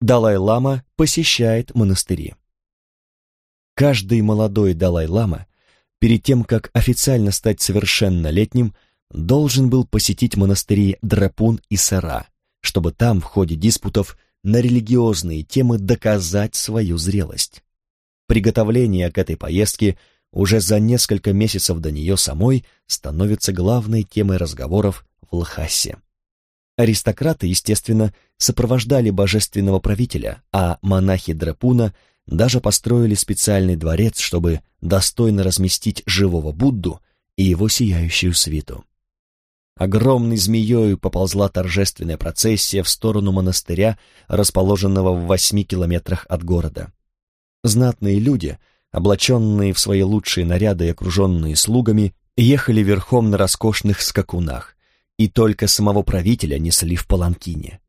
Далай-лама посещает монастыри. Каждый молодой Далай-лама перед тем, как официально стать совершеннолетним, должен был посетить монастыри Драпун и Сара, чтобы там в ходе диспутов на религиозные темы доказать свою зрелость. Приготовление к этой поездке уже за несколько месяцев до нее самой становится главной темой разговоров в Лхасе. Аристократы, естественно, сопровождали божественного правителя, а монахи Драпуна даже построили специальный дворец, чтобы достойно разместить живого Будду и его сияющую свиту. Огромной змеей поползла торжественная процессия в сторону монастыря, расположенного в восьми километрах от города. Знатные люди, облаченные в свои лучшие наряды и окруженные слугами, ехали верхом на роскошных скакунах, и только самого правителя несли в паланкине.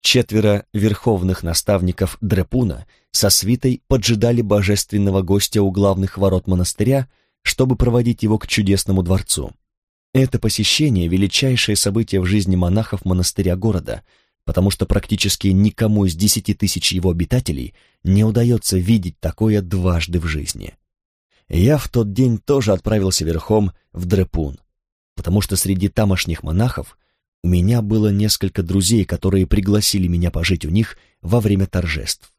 Четверо верховных наставников Дрепуна со свитой поджидали божественного гостя у главных ворот монастыря, чтобы проводить его к чудесному дворцу. Это посещение – величайшее событие в жизни монахов монастыря города, потому что практически никому из десяти тысяч его обитателей не удается видеть такое дважды в жизни. Я в тот день тоже отправился верхом в Дрепун, потому что среди тамошних монахов у меня было несколько друзей, которые пригласили меня пожить у них во время торжеств.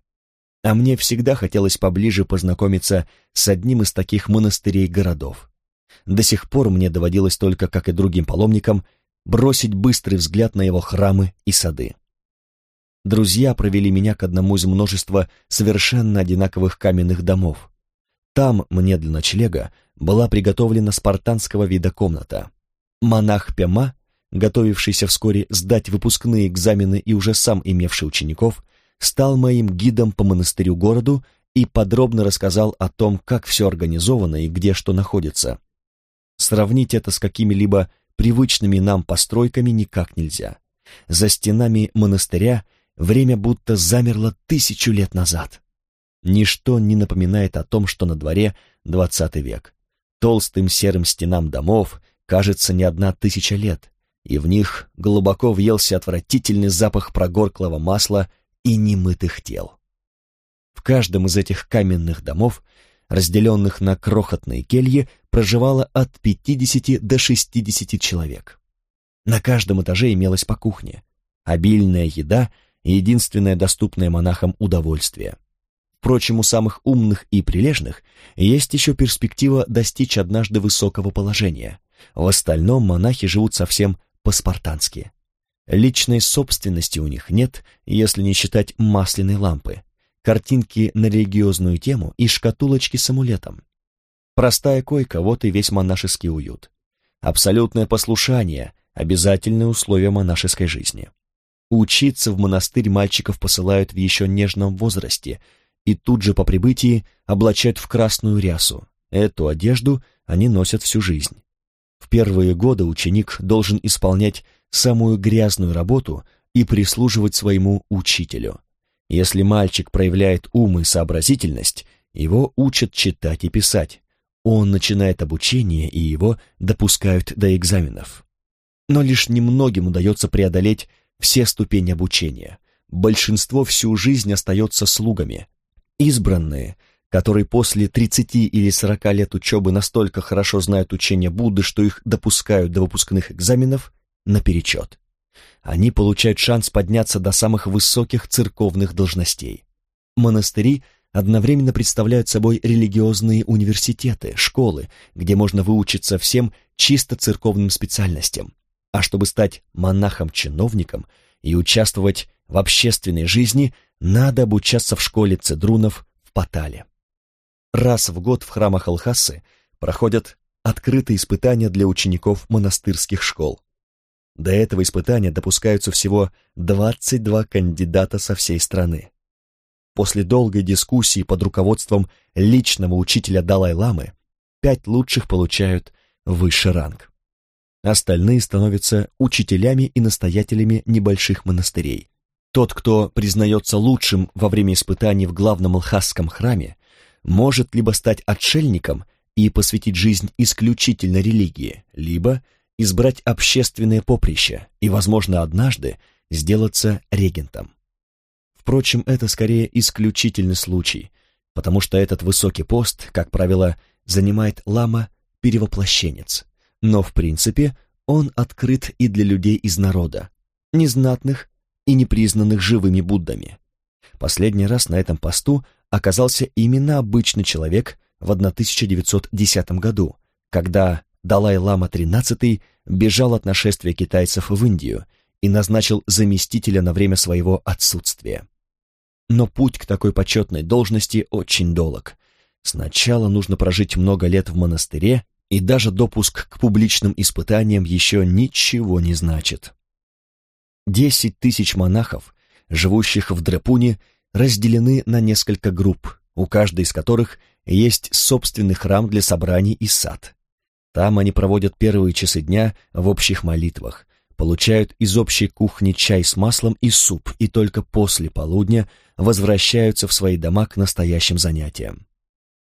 А мне всегда хотелось поближе познакомиться с одним из таких монастырей-городов. До сих пор мне доводилось только, как и другим паломникам, бросить быстрый взгляд на его храмы и сады. Друзья провели меня к одному из множества совершенно одинаковых каменных домов. Там мне для ночлега была приготовлена спартанского вида комната. Монах Пема готовившийся вскоре сдать выпускные экзамены и уже сам имевший учеников, стал моим гидом по монастырю-городу и подробно рассказал о том, как все организовано и где что находится. Сравнить это с какими-либо привычными нам постройками никак нельзя. За стенами монастыря время будто замерло тысячу лет назад. Ничто не напоминает о том, что на дворе двадцатый век. Толстым серым стенам домов кажется не одна тысяча лет, и в них глубоко въелся отвратительный запах прогорклого масла и немытых тел. В каждом из этих каменных домов, разделенных на крохотные кельи, проживало от 50 до 60 человек. На каждом этаже имелась по кухне, обильная еда и единственное доступное монахам удовольствие. Впрочем, у самых умных и прилежных есть еще перспектива достичь однажды высокого положения. В остальном монахи живут совсем по-спартански. Личной собственности у них нет, если не считать масляной лампы, картинки на религиозную тему и шкатулочки с амулетом. Простая койка, вот и весь монашеский уют. Абсолютное послушание – обязательное условие монашеской жизни. Учиться в монастырь мальчиков посылают в еще нежном возрасте и тут же по прибытии облачают в красную рясу. Эту одежду они носят всю жизнь. В первые годы ученик должен исполнять самую грязную работу и прислуживать своему учителю. Если мальчик проявляет ум и сообразительность, его учат читать и писать. Он начинает обучение, и его допускают до экзаменов. Но лишь немногим удается преодолеть все ступени обучения. Большинство всю жизнь остается слугами. Избранные которые после 30 или 40 лет учебы настолько хорошо знают учение Будды, что их допускают до выпускных экзаменов, наперечет. Они получают шанс подняться до самых высоких церковных должностей. Монастыри одновременно представляют собой религиозные университеты, школы, где можно выучиться всем чисто церковным специальностям. А чтобы стать монахом-чиновником и участвовать в общественной жизни, надо обучаться в школе цедрунов в Патале. Раз в год в храмах Алхасы проходят открытые испытания для учеников монастырских школ. До этого испытания допускаются всего 22 кандидата со всей страны. После долгой дискуссии под руководством личного учителя Далай-ламы пять лучших получают высший ранг. Остальные становятся учителями и настоятелями небольших монастырей. Тот, кто признается лучшим во время испытаний в главном лхасском храме, может либо стать отшельником и посвятить жизнь исключительно религии, либо избрать общественное поприще и, возможно, однажды сделаться регентом. Впрочем, это скорее исключительный случай, потому что этот высокий пост, как правило, занимает лама-перевоплощенец. Но, в принципе, он открыт и для людей из народа, незнатных и непризнанных живыми Буддами. Последний раз на этом посту оказался именно обычный человек в 1910 году, когда Далай-лама XIII бежал от нашествия китайцев в Индию и назначил заместителя на время своего отсутствия. Но путь к такой почетной должности очень долг. Сначала нужно прожить много лет в монастыре, и даже допуск к публичным испытаниям еще ничего не значит. Десять тысяч монахов, живущих в Дрепуне, разделены на несколько групп, у каждой из которых есть собственный храм для собраний и сад. Там они проводят первые часы дня в общих молитвах, получают из общей кухни чай с маслом и суп, и только после полудня возвращаются в свои дома к настоящим занятиям.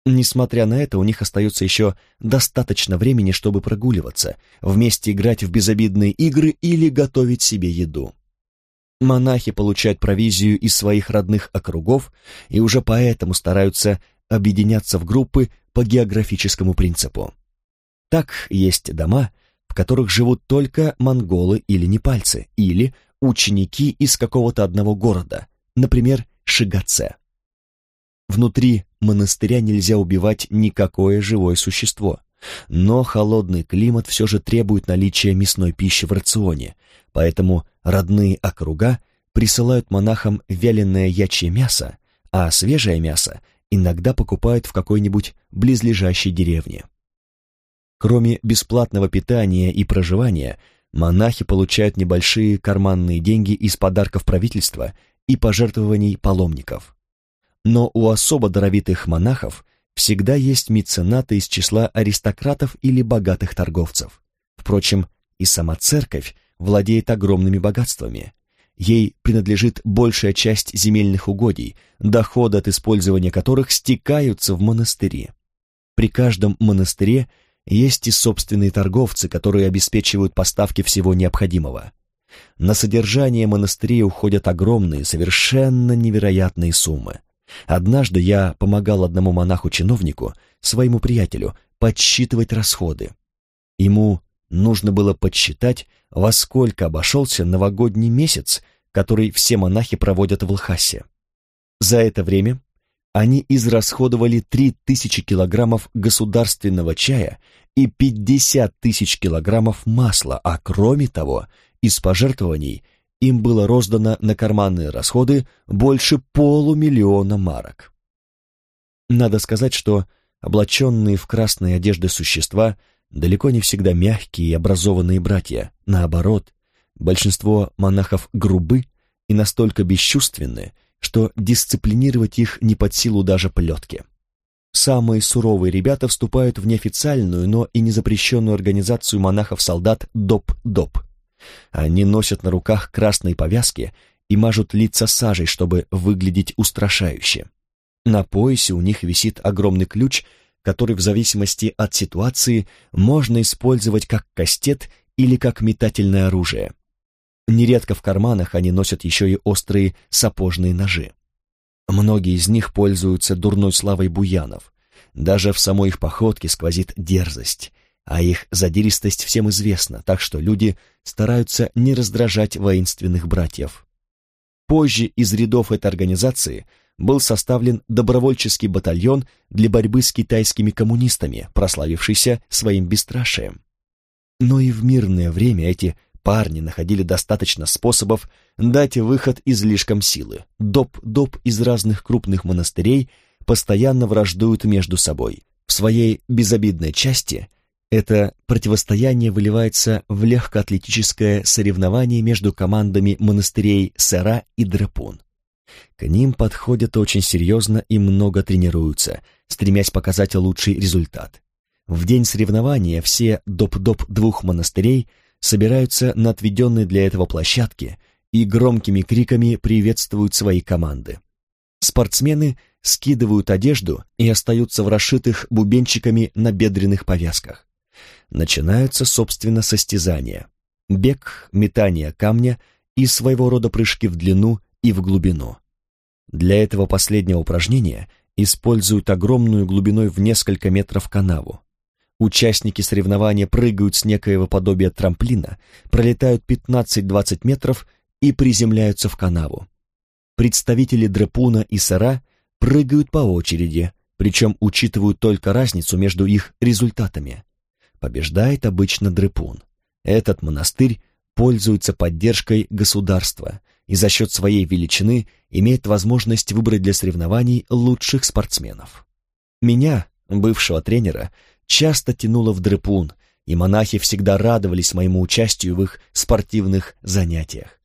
Несмотря на это, у них остается еще достаточно времени, чтобы прогуливаться, вместе играть в безобидные игры или готовить себе еду. Монахи получают провизию из своих родных округов и уже поэтому стараются объединяться в группы по географическому принципу. Так есть дома, в которых живут только монголы или непальцы, или ученики из какого-то одного города, например, Шигаце. Внутри монастыря нельзя убивать никакое живое существо, но холодный климат все же требует наличия мясной пищи в рационе, поэтому родные округа присылают монахам вяленое ячье мясо, а свежее мясо иногда покупают в какой-нибудь близлежащей деревне. Кроме бесплатного питания и проживания, монахи получают небольшие карманные деньги из подарков правительства и пожертвований паломников. Но у особо даровитых монахов всегда есть меценаты из числа аристократов или богатых торговцев. Впрочем, и сама церковь владеет огромными богатствами. Ей принадлежит большая часть земельных угодий, доходы от использования которых стекаются в монастыри. При каждом монастыре есть и собственные торговцы, которые обеспечивают поставки всего необходимого. На содержание монастырей уходят огромные, совершенно невероятные суммы. Однажды я помогал одному монаху-чиновнику, своему приятелю, подсчитывать расходы. Ему нужно было подсчитать, во сколько обошелся новогодний месяц, который все монахи проводят в Лхасе. За это время они израсходовали 3000 килограммов государственного чая и 50 тысяч килограммов масла, а кроме того, из пожертвований им было роздано на карманные расходы больше полумиллиона марок. Надо сказать, что облаченные в красные одежды существа далеко не всегда мягкие и образованные братья, наоборот, большинство монахов грубы и настолько бесчувственны, что дисциплинировать их не под силу даже плетки. Самые суровые ребята вступают в неофициальную, но и незапрещенную организацию монахов-солдат ДОП-ДОП. Они носят на руках красные повязки и мажут лица сажей, чтобы выглядеть устрашающе. На поясе у них висит огромный ключ, который в зависимости от ситуации можно использовать как кастет или как метательное оружие. Нередко в карманах они носят еще и острые сапожные ножи. Многие из них пользуются дурной славой буянов. Даже в самой их походке сквозит дерзость, а их задиристость всем известна, так что люди стараются не раздражать воинственных братьев. Позже из рядов этой организации был составлен добровольческий батальон для борьбы с китайскими коммунистами, прославившийся своим бесстрашием. Но и в мирное время эти Парни находили достаточно способов дать выход излишкам силы. Доп-доп из разных крупных монастырей постоянно враждуют между собой. В своей безобидной части это противостояние выливается в легкоатлетическое соревнование между командами монастырей Сера и Драпун. К ним подходят очень серьезно и много тренируются, стремясь показать лучший результат. В день соревнования все доп-доп двух монастырей – собираются на отведенной для этого площадке и громкими криками приветствуют свои команды. Спортсмены скидывают одежду и остаются в расшитых бубенчиками на бедренных повязках. Начинаются, собственно, состязания. Бег, метание камня и своего рода прыжки в длину и в глубину. Для этого последнего упражнения используют огромную глубиной в несколько метров канаву. Участники соревнования прыгают с некоего подобия трамплина, пролетают 15-20 метров и приземляются в канаву. Представители дрепуна и сара прыгают по очереди, причем учитывают только разницу между их результатами. Побеждает обычно дрепун. Этот монастырь пользуется поддержкой государства и за счет своей величины имеет возможность выбрать для соревнований лучших спортсменов. Меня, бывшего тренера, часто тянуло в дрепун, и монахи всегда радовались моему участию в их спортивных занятиях.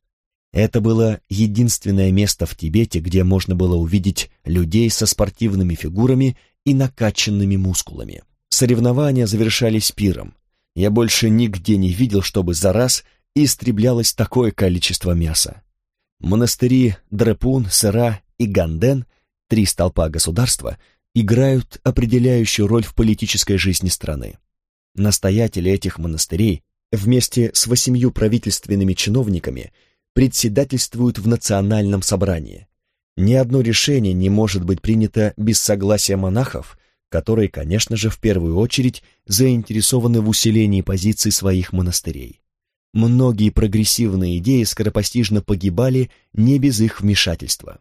Это было единственное место в Тибете, где можно было увидеть людей со спортивными фигурами и накачанными мускулами. Соревнования завершались пиром. Я больше нигде не видел, чтобы за раз истреблялось такое количество мяса. Монастыри Дрепун, Сыра и Ганден, три столпа государства, играют определяющую роль в политической жизни страны. Настоятели этих монастырей вместе с восемью правительственными чиновниками председательствуют в национальном собрании. Ни одно решение не может быть принято без согласия монахов, которые, конечно же, в первую очередь заинтересованы в усилении позиций своих монастырей. Многие прогрессивные идеи скоропостижно погибали не без их вмешательства.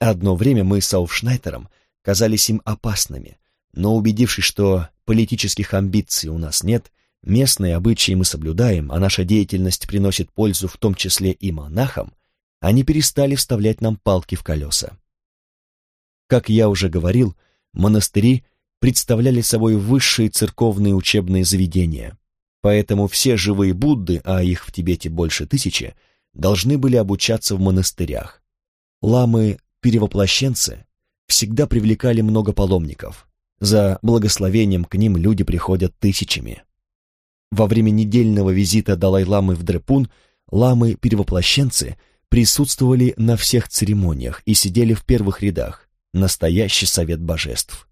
Одно время мы с Ауфшнайтером казались им опасными, но убедившись, что политических амбиций у нас нет, местные обычаи мы соблюдаем, а наша деятельность приносит пользу в том числе и монахам, они перестали вставлять нам палки в колеса. Как я уже говорил, монастыри представляли собой высшие церковные учебные заведения, Поэтому все живые Будды, а их в Тибете больше тысячи, должны были обучаться в монастырях. Ламы-перевоплощенцы всегда привлекали много паломников. За благословением к ним люди приходят тысячами. Во время недельного визита Далай-ламы в Дрепун ламы-перевоплощенцы присутствовали на всех церемониях и сидели в первых рядах, настоящий совет божеств.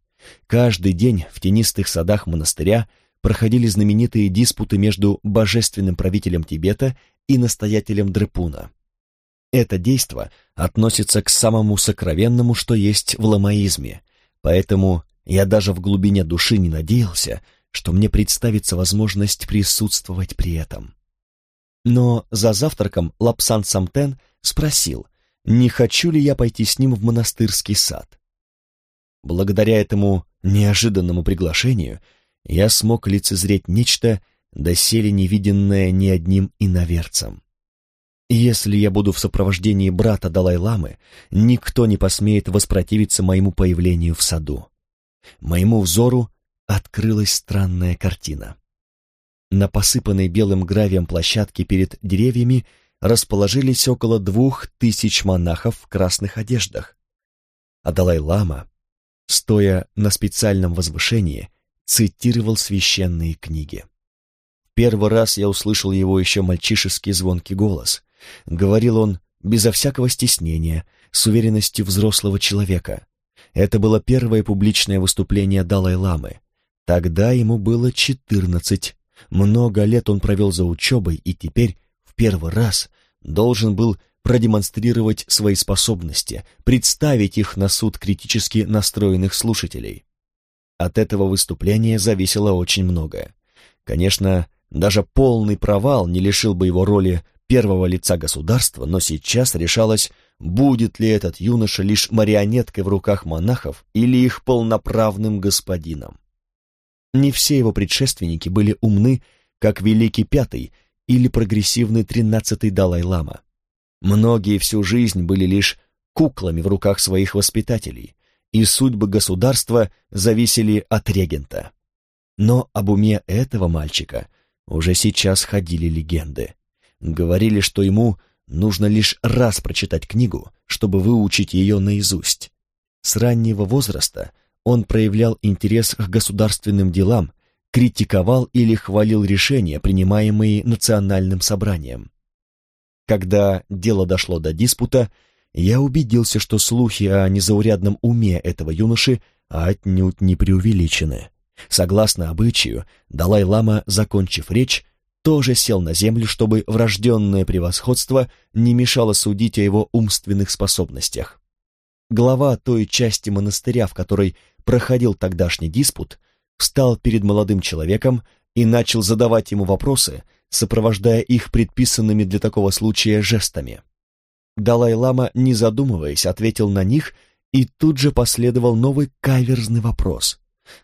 Каждый день в тенистых садах монастыря проходили знаменитые диспуты между божественным правителем Тибета и настоятелем Дрепуна. Это действо относится к самому сокровенному, что есть в ламаизме, поэтому я даже в глубине души не надеялся, что мне представится возможность присутствовать при этом. Но за завтраком Лапсан Самтен спросил, не хочу ли я пойти с ним в монастырский сад. Благодаря этому неожиданному приглашению я смог лицезреть нечто, доселе невиденное ни одним иноверцем. Если я буду в сопровождении брата Далай-ламы, никто не посмеет воспротивиться моему появлению в саду. Моему взору открылась странная картина. На посыпанной белым гравием площадке перед деревьями расположились около двух тысяч монахов в красных одеждах. А Далай-лама, стоя на специальном возвышении, цитировал священные книги. Первый раз я услышал его еще мальчишеский звонкий голос. Говорил он безо всякого стеснения, с уверенностью взрослого человека. Это было первое публичное выступление Далай-ламы. Тогда ему было четырнадцать. Много лет он провел за учебой и теперь в первый раз должен был продемонстрировать свои способности, представить их на суд критически настроенных слушателей. От этого выступления зависело очень многое. Конечно, даже полный провал не лишил бы его роли первого лица государства, но сейчас решалось, будет ли этот юноша лишь марионеткой в руках монахов или их полноправным господином. Не все его предшественники были умны, как Великий Пятый или прогрессивный Тринадцатый Далай-Лама. Многие всю жизнь были лишь куклами в руках своих воспитателей, и судьбы государства зависели от регента. Но об уме этого мальчика уже сейчас ходили легенды. Говорили, что ему нужно лишь раз прочитать книгу, чтобы выучить ее наизусть. С раннего возраста он проявлял интерес к государственным делам, критиковал или хвалил решения, принимаемые национальным собранием. Когда дело дошло до диспута, я убедился, что слухи о незаурядном уме этого юноши отнюдь не преувеличены. Согласно обычаю, Далай-лама, закончив речь, тоже сел на землю, чтобы врожденное превосходство не мешало судить о его умственных способностях. глава той части монастыря, в которой проходил тогдашний диспут, встал перед молодым человеком и начал задавать ему вопросы, сопровождая их предписанными для такого случая жестами. Далай-лама, не задумываясь, ответил на них, и тут же последовал новый каверзный вопрос.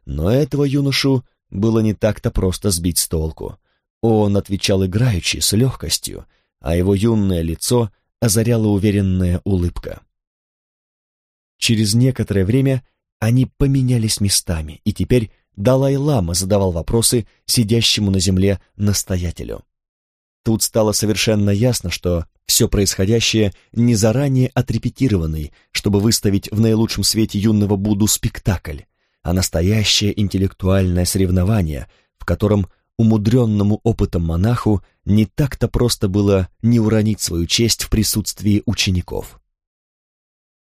Но этого юношу было не так-то просто сбить с толку. Он отвечал играючи, с легкостью, а его юное лицо озаряла уверенная улыбка. Через некоторое время они поменялись местами, и теперь Далай-лама задавал вопросы сидящему на земле настоятелю. Тут стало совершенно ясно, что все происходящее не заранее отрепетированный, чтобы выставить в наилучшем свете юного Будду спектакль, а настоящее интеллектуальное соревнование, в котором умудренному опытом монаху не так-то просто было не уронить свою честь в присутствии учеников.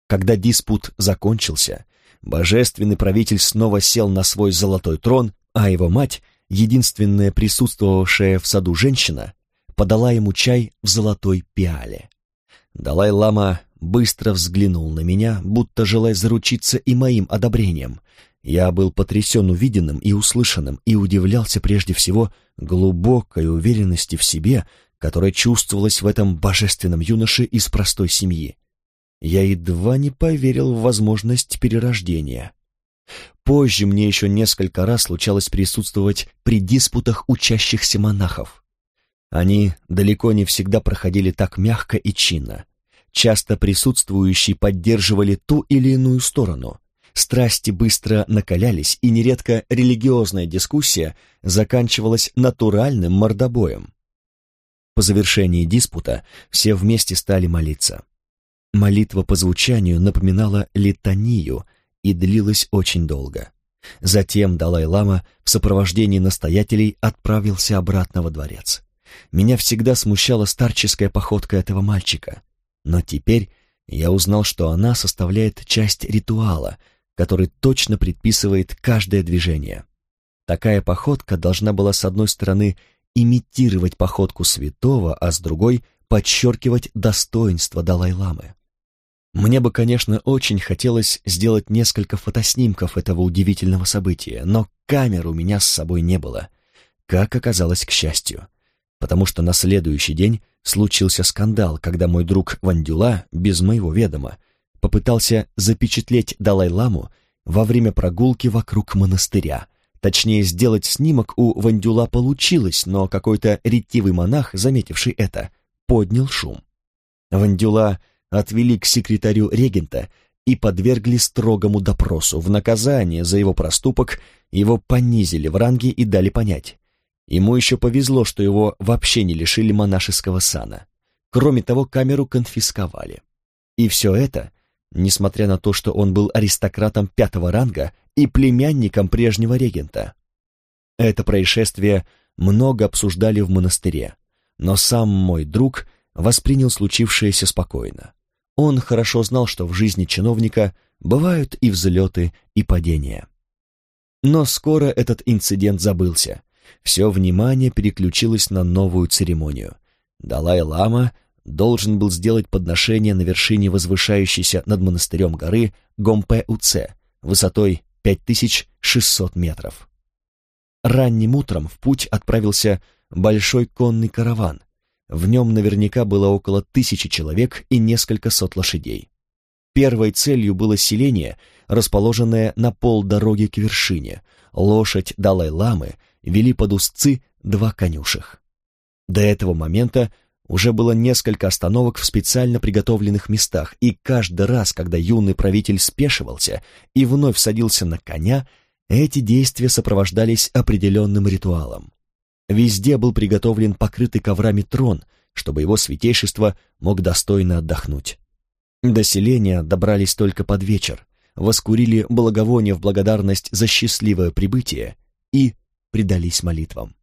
Когда диспут закончился, божественный правитель снова сел на свой золотой трон, а его мать, единственная присутствовавшая в саду женщина, подала ему чай в золотой пиале. Далай-лама быстро взглянул на меня, будто желая заручиться и моим одобрением, я был потрясен увиденным и услышанным и удивлялся прежде всего глубокой уверенности в себе, которая чувствовалась в этом божественном юноше из простой семьи. Я едва не поверил в возможность перерождения. Позже мне еще несколько раз случалось присутствовать при диспутах учащихся монахов. Они далеко не всегда проходили так мягко и чинно. Часто присутствующие поддерживали ту или иную сторону, Страсти быстро накалялись, и нередко религиозная дискуссия заканчивалась натуральным мордобоем. По завершении диспута все вместе стали молиться. Молитва по звучанию напоминала литанию и длилась очень долго. Затем Далай-лама в сопровождении настоятелей отправился обратно во дворец. Меня всегда смущала старческая походка этого мальчика, но теперь я узнал, что она составляет часть ритуала — который точно предписывает каждое движение. Такая походка должна была с одной стороны имитировать походку святого, а с другой подчеркивать достоинство Далай-ламы. Мне бы, конечно, очень хотелось сделать несколько фотоснимков этого удивительного события, но камер у меня с собой не было, как оказалось к счастью, потому что на следующий день случился скандал, когда мой друг Вандюла, без моего ведома, попытался запечатлеть Далай-ламу во время прогулки вокруг монастыря. Точнее, сделать снимок у Вандюла получилось, но какой-то ретивый монах, заметивший это, поднял шум. Вандюла отвели к секретарю регента и подвергли строгому допросу. В наказание за его проступок его понизили в ранге и дали понять. Ему еще повезло, что его вообще не лишили монашеского сана. Кроме того, камеру конфисковали. И все это несмотря на то, что он был аристократом пятого ранга и племянником прежнего регента. Это происшествие много обсуждали в монастыре, но сам мой друг воспринял случившееся спокойно. Он хорошо знал, что в жизни чиновника бывают и взлеты, и падения. Но скоро этот инцидент забылся. Все внимание переключилось на новую церемонию. Далай-лама должен был сделать подношение на вершине возвышающейся над монастырем горы Гомпе-Уце высотой 5600 метров. Ранним утром в путь отправился большой конный караван. В нем наверняка было около тысячи человек и несколько сот лошадей. Первой целью было селение, расположенное на полдороги к вершине. Лошадь Далай-ламы вели под узцы два конюшек. До этого момента уже было несколько остановок в специально приготовленных местах, и каждый раз, когда юный правитель спешивался и вновь садился на коня, эти действия сопровождались определенным ритуалом. Везде был приготовлен покрытый коврами трон, чтобы его святейшество мог достойно отдохнуть. До селения добрались только под вечер, воскурили благовоние в благодарность за счастливое прибытие и предались молитвам.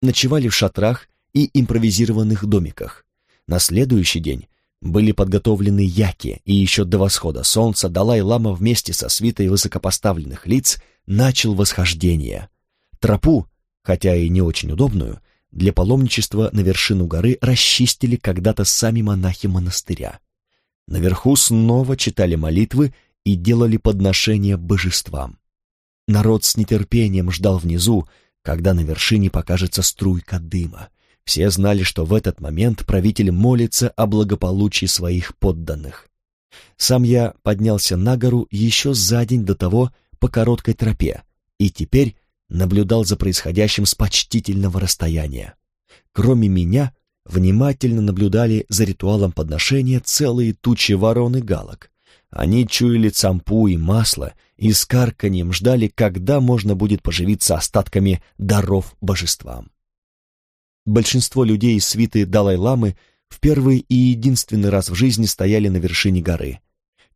Ночевали в шатрах и импровизированных домиках. На следующий день были подготовлены яки, и еще до восхода солнца Далай-лама вместе со свитой высокопоставленных лиц начал восхождение. Тропу, хотя и не очень удобную, для паломничества на вершину горы расчистили когда-то сами монахи монастыря. Наверху снова читали молитвы и делали подношения божествам. Народ с нетерпением ждал внизу, когда на вершине покажется струйка дыма. Все знали, что в этот момент правитель молится о благополучии своих подданных. Сам я поднялся на гору еще за день до того по короткой тропе и теперь наблюдал за происходящим с почтительного расстояния. Кроме меня, внимательно наблюдали за ритуалом подношения целые тучи ворон и галок. Они чуяли цампу и масло и с карканьем ждали, когда можно будет поживиться остатками даров божествам. Большинство людей из свиты Далай-ламы в первый и единственный раз в жизни стояли на вершине горы.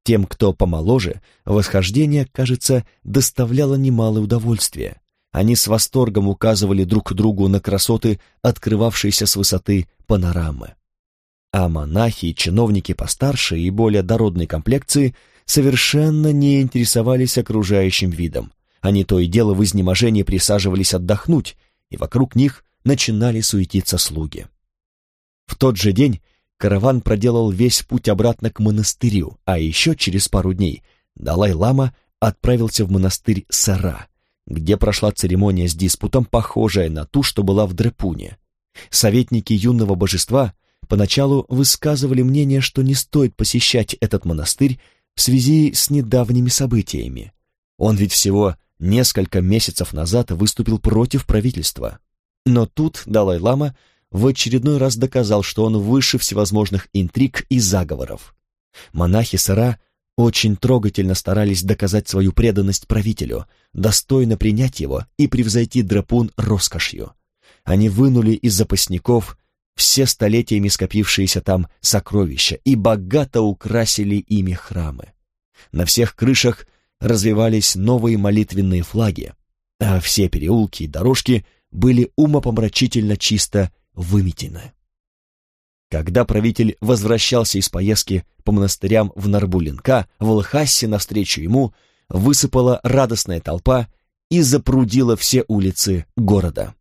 Тем, кто помоложе, восхождение, кажется, доставляло немалое удовольствие. Они с восторгом указывали друг другу на красоты, открывавшиеся с высоты панорамы. А монахи и чиновники постарше и более дородной комплекции совершенно не интересовались окружающим видом. Они то и дело в изнеможении присаживались отдохнуть, и вокруг них начинали суетиться слуги. В тот же день караван проделал весь путь обратно к монастырю, а еще через пару дней Далай-лама отправился в монастырь Сара, где прошла церемония с диспутом, похожая на ту, что была в Дрепуне. Советники юного божества поначалу высказывали мнение, что не стоит посещать этот монастырь в связи с недавними событиями. Он ведь всего несколько месяцев назад выступил против правительства. Но тут Далай-лама в очередной раз доказал, что он выше всевозможных интриг и заговоров. Монахи Сара очень трогательно старались доказать свою преданность правителю, достойно принять его и превзойти драпун роскошью. Они вынули из запасников все столетиями скопившиеся там сокровища и богато украсили ими храмы. На всех крышах развивались новые молитвенные флаги, а все переулки и дорожки были умопомрачительно чисто выметены. Когда правитель возвращался из поездки по монастырям в Нарбулинка, в Лхасе навстречу ему высыпала радостная толпа и запрудила все улицы города.